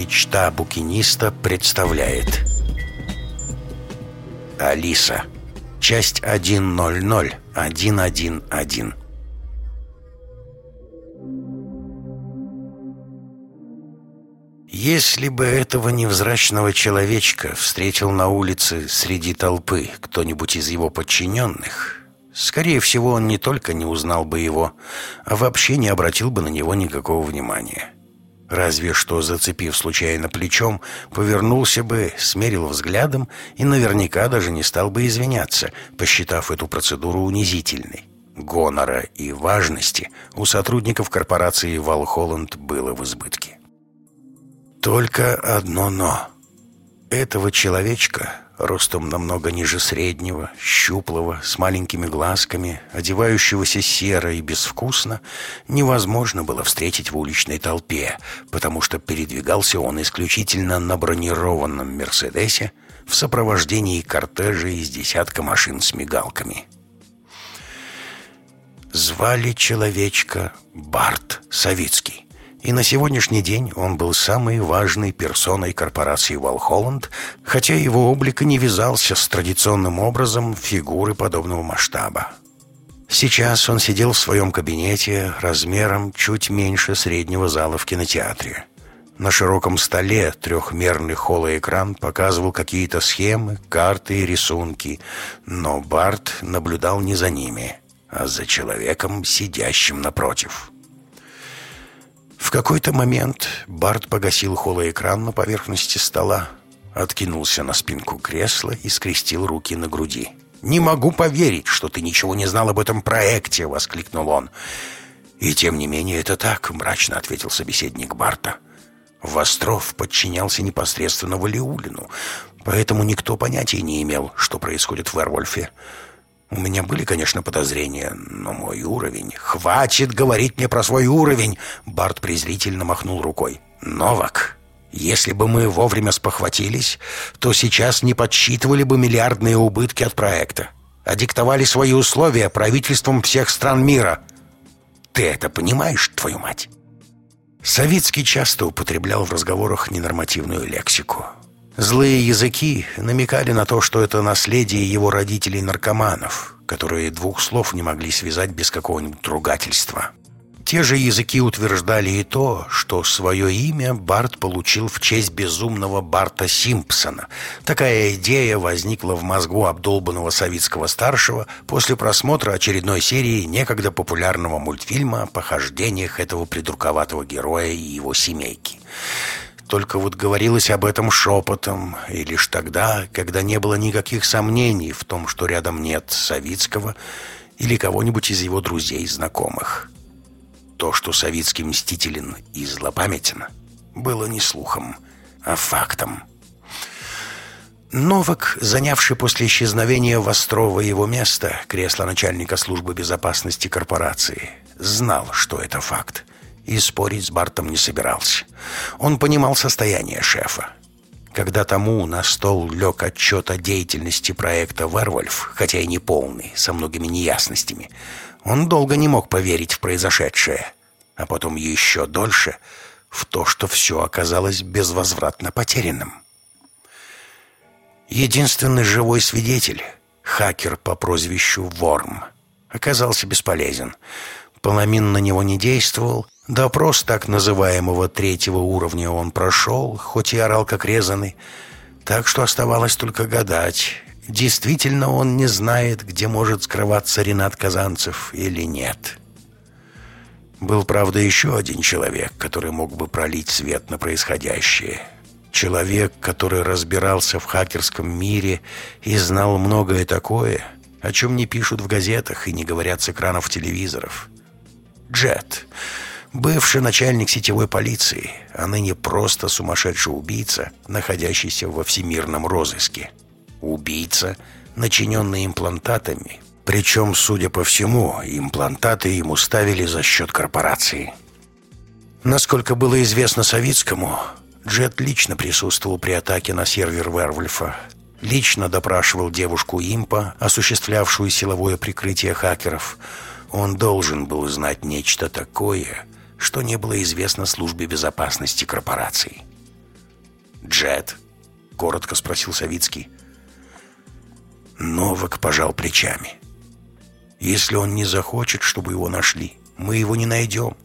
Мечта букиниста представляет. Алиса. Часть 1.00.1.1.1 Если бы этого невзрачного человечка встретил на улице среди толпы кто-нибудь из его подчиненных, скорее всего, он не только не узнал бы его, а вообще не обратил бы на него никакого внимания. Разве что, зацепив случайно плечом, повернулся бы, смерил взглядом и наверняка даже не стал бы извиняться, посчитав эту процедуру унизительной. Гонора и важности у сотрудников корпорации «Валхолланд» было в избытке. Только одно «но». Этого человечка, ростом намного ниже среднего, щуплого, с маленькими глазками, одевающегося серо и безвкусно, невозможно было встретить в уличной толпе, потому что передвигался он исключительно на бронированном «Мерседесе» в сопровождении кортежа из десятка машин с мигалками. Звали человечка Барт Савицкий. И на сегодняшний день он был самой важной персоной корпорации «Волхолланд», хотя его облик и не вязался с традиционным образом фигуры подобного масштаба. Сейчас он сидел в своем кабинете размером чуть меньше среднего зала в кинотеатре. На широком столе трехмерный холоэкран показывал какие-то схемы, карты и рисунки, но Барт наблюдал не за ними, а за человеком, сидящим напротив. В какой-то момент Барт погасил холоэкран на поверхности стола, откинулся на спинку кресла и скрестил руки на груди. «Не могу поверить, что ты ничего не знал об этом проекте!» — воскликнул он. «И тем не менее это так», — мрачно ответил собеседник Барта. Востров подчинялся непосредственно Валиулину, поэтому никто понятия не имел, что происходит в Вервольфе. У меня были, конечно, подозрения, но мой уровень... «Хватит говорить мне про свой уровень!» Барт презрительно махнул рукой. «Новак, если бы мы вовремя спохватились, то сейчас не подсчитывали бы миллиардные убытки от проекта, а диктовали свои условия правительством всех стран мира. Ты это понимаешь, твою мать?» Савицкий часто употреблял в разговорах ненормативную лексику. Злые языки намекали на то, что это наследие его родителей-наркоманов, которые двух слов не могли связать без какого-нибудь ругательства. Те же языки утверждали и то, что свое имя Барт получил в честь безумного Барта Симпсона. Такая идея возникла в мозгу обдолбанного советского старшего после просмотра очередной серии некогда популярного мультфильма о похождениях этого придурковатого героя и его семейки. Только вот говорилось об этом шепотом, и лишь тогда, когда не было никаких сомнений в том, что рядом нет Савицкого или кого-нибудь из его друзей и знакомых. То, что Савицкий мстителен и злопамятен, было не слухом, а фактом. Новак, занявший после исчезновения Вострова его место, кресло начальника службы безопасности корпорации, знал, что это факт и спорить с Бартом не собирался. Он понимал состояние шефа. Когда тому на стол лег отчет о деятельности проекта «Вервольф», хотя и не полный, со многими неясностями, он долго не мог поверить в произошедшее, а потом еще дольше в то, что все оказалось безвозвратно потерянным. Единственный живой свидетель, хакер по прозвищу Ворм, оказался бесполезен. Паламин на него не действовал, Допрос так называемого третьего уровня он прошел, хоть и орал как резанный. Так что оставалось только гадать, действительно он не знает, где может скрываться Ренат Казанцев или нет. Был, правда, еще один человек, который мог бы пролить свет на происходящее. Человек, который разбирался в хакерском мире и знал многое такое, о чем не пишут в газетах и не говорят с экранов телевизоров. Джет — Бывший начальник сетевой полиции, а ныне просто сумасшедший убийца, находящийся во всемирном розыске. Убийца, начиненный имплантатами. Причем, судя по всему, имплантаты ему ставили за счет корпорации. Насколько было известно Савицкому, Джет лично присутствовал при атаке на сервер Вервольфа. Лично допрашивал девушку Импа, осуществлявшую силовое прикрытие хакеров. Он должен был знать нечто такое, что не было известно службе безопасности корпорации. «Джет?» — коротко спросил Савицкий. Новак пожал плечами. «Если он не захочет, чтобы его нашли, мы его не найдем».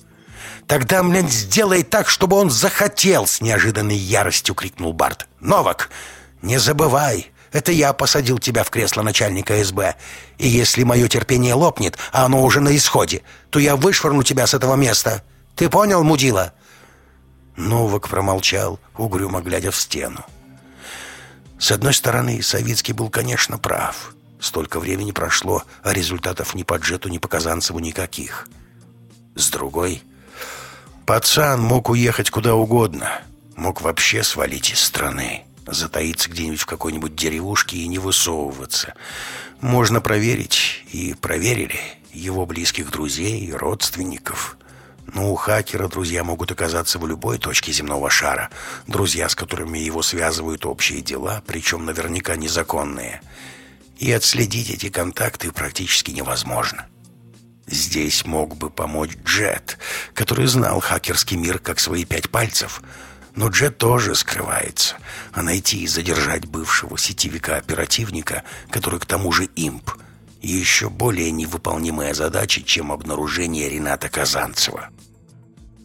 «Тогда, блядь, сделай так, чтобы он захотел!» С неожиданной яростью крикнул Барт. «Новак, не забывай, это я посадил тебя в кресло начальника СБ. И если мое терпение лопнет, а оно уже на исходе, то я вышвырну тебя с этого места. Ты понял, мудила?» Новак промолчал, угрюмо глядя в стену. С одной стороны, Савицкий был, конечно, прав. Столько времени прошло, а результатов ни по Джету, ни по Казанцеву никаких. С другой, пацан мог уехать куда угодно. Мог вообще свалить из страны, затаиться где-нибудь в какой-нибудь деревушке и не высовываться. Можно проверить, и проверили, его близких друзей, родственников – но у хакера друзья могут оказаться в любой точке земного шара. Друзья, с которыми его связывают общие дела, причем наверняка незаконные. И отследить эти контакты практически невозможно. Здесь мог бы помочь Джет, который знал хакерский мир как свои пять пальцев. Но Джет тоже скрывается. А найти и задержать бывшего сетевика-оперативника, который к тому же имп, еще более невыполнимая задача, чем обнаружение Рената Казанцева.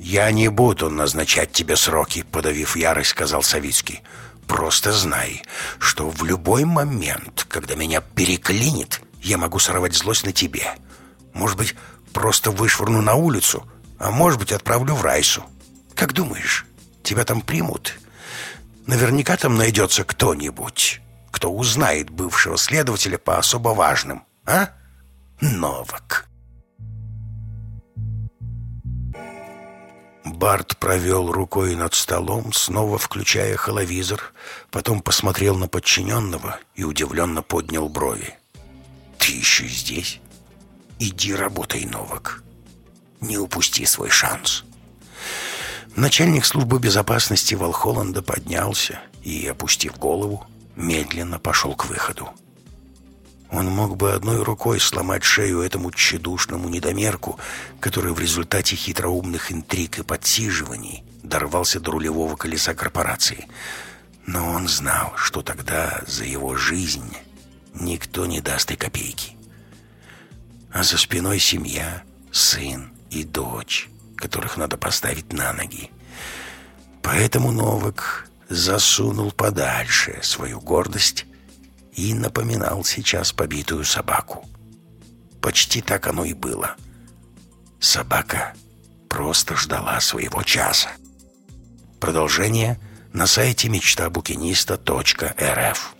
«Я не буду назначать тебе сроки», — подавив ярость, сказал Савицкий. «Просто знай, что в любой момент, когда меня переклинит, я могу сорвать злость на тебе. Может быть, просто вышвырну на улицу, а может быть, отправлю в Райсу. Как думаешь, тебя там примут? Наверняка там найдется кто-нибудь, кто узнает бывшего следователя по особо важным, а? Новак». Барт провел рукой над столом, снова включая холовизор, потом посмотрел на подчиненного и удивленно поднял брови. «Ты еще здесь? Иди работай, Новак. Не упусти свой шанс». Начальник службы безопасности Волхолланда поднялся и, опустив голову, медленно пошел к выходу. Он мог бы одной рукой сломать шею этому тщедушному недомерку, который в результате хитроумных интриг и подсиживаний дорвался до рулевого колеса корпорации. Но он знал, что тогда за его жизнь никто не даст и копейки. А за спиной семья, сын и дочь, которых надо поставить на ноги. Поэтому Новак засунул подальше свою гордость и напоминал сейчас побитую собаку. Почти так оно и было. Собака просто ждала своего часа. Продолжение на сайте мечтабукиниста.рф